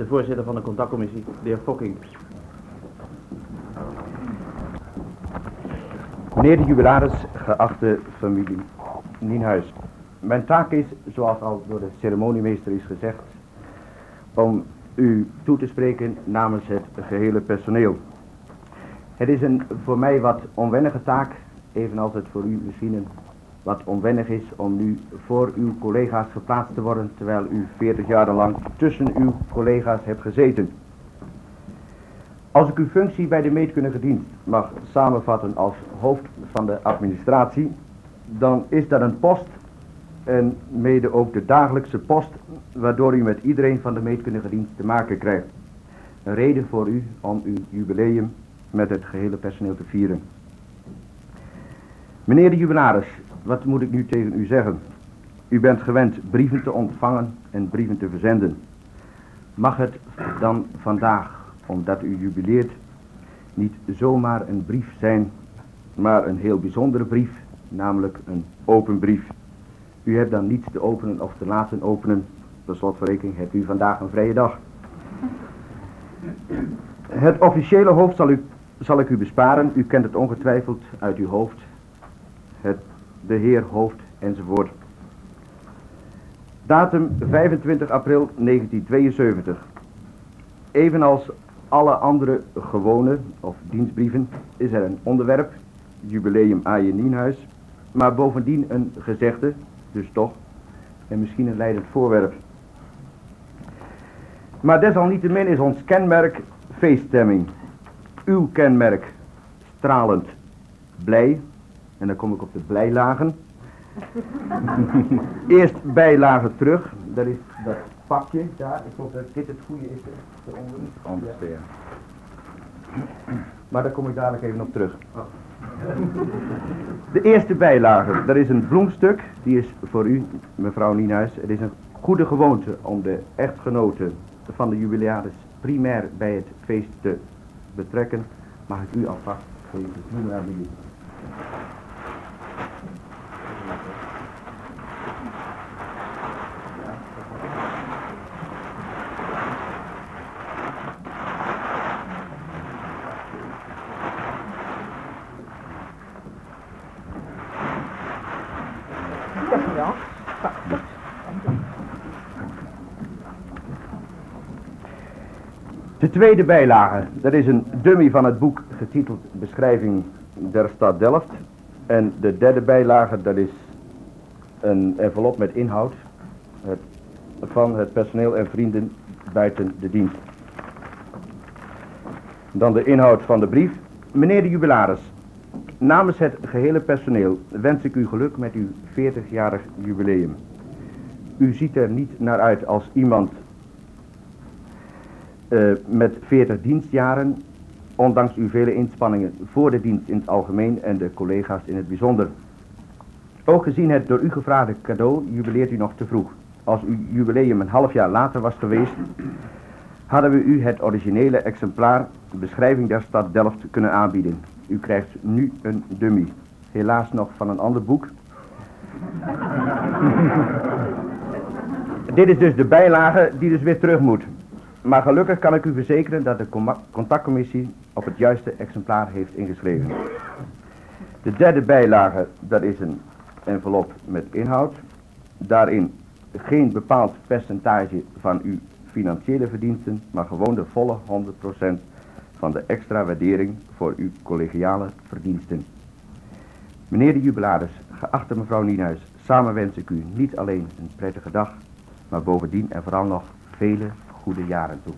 de voorzitter van de contactcommissie, de heer Fokking. Meneer de jubilaris, geachte familie Nienhuis. Mijn taak is, zoals al door de ceremoniemeester is gezegd, om u toe te spreken namens het gehele personeel. Het is een voor mij wat onwennige taak, evenals het voor u misschien een wat onwennig is om nu voor uw collega's geplaatst te worden, terwijl u 40 jaar lang tussen uw collega's hebt gezeten. Als ik uw functie bij de meetkundige dienst mag samenvatten als hoofd van de administratie, dan is dat een post en mede ook de dagelijkse post waardoor u met iedereen van de meetkundige dienst te maken krijgt. Een reden voor u om uw jubileum met het gehele personeel te vieren. Meneer de jubilaris, wat moet ik nu tegen u zeggen? U bent gewend brieven te ontvangen en brieven te verzenden. Mag het dan vandaag, omdat u jubileert, niet zomaar een brief zijn, maar een heel bijzondere brief, namelijk een open brief. U hebt dan niets te openen of te laten openen. Per slotverrekening hebt u vandaag een vrije dag. Het officiële hoofd zal, zal ik u besparen. U kent het ongetwijfeld uit uw hoofd. Het, de heer hoofd enzovoort. Datum 25 april 1972. Evenals alle andere gewone of dienstbrieven is er een onderwerp, jubileum A.J. Nienhuis, maar bovendien een gezegde, dus toch, en misschien een leidend voorwerp. Maar desalniettemin is ons kenmerk feeststemming. Uw kenmerk stralend blij, en dan kom ik op de blijlagen. Eerst bijlagen terug, dat is dat pakje daar. Ik hoop dat dit het goede is. Anders, ja. Maar daar kom ik dadelijk even op terug. De eerste bijlage, dat is een bloemstuk. Die is voor u, mevrouw Nienhuis. Het is een goede gewoonte om de echtgenoten van de jubilaris primair bij het feest te betrekken. Mag ik u alvast geven? De tweede bijlage, dat is een dummy van het boek getiteld Beschrijving der stad Delft. En de derde bijlage, dat is een envelop met inhoud van het personeel en vrienden buiten de dienst. Dan de inhoud van de brief. Meneer de jubilaris, namens het gehele personeel wens ik u geluk met uw 40-jarig jubileum. U ziet er niet naar uit als iemand uh, met 40 dienstjaren, ondanks uw vele inspanningen voor de dienst in het algemeen en de collega's in het bijzonder. Ook gezien het door u gevraagde cadeau jubileert u nog te vroeg. Als uw jubileum een half jaar later was geweest, hadden we u het originele exemplaar, de beschrijving der stad Delft, kunnen aanbieden. U krijgt nu een dummy. Helaas nog van een ander boek. Dit is dus de bijlage die dus weer terug moet. Maar gelukkig kan ik u verzekeren dat de contactcommissie op het juiste exemplaar heeft ingeschreven. De derde bijlage, dat is een envelop met inhoud. Daarin geen bepaald percentage van uw financiële verdiensten, maar gewoon de volle 100% van de extra waardering voor uw collegiale verdiensten. Meneer de jubilaris, geachte mevrouw Nienhuis, samen wens ik u niet alleen een prettige dag, maar bovendien en vooral nog vele goede jaren toe.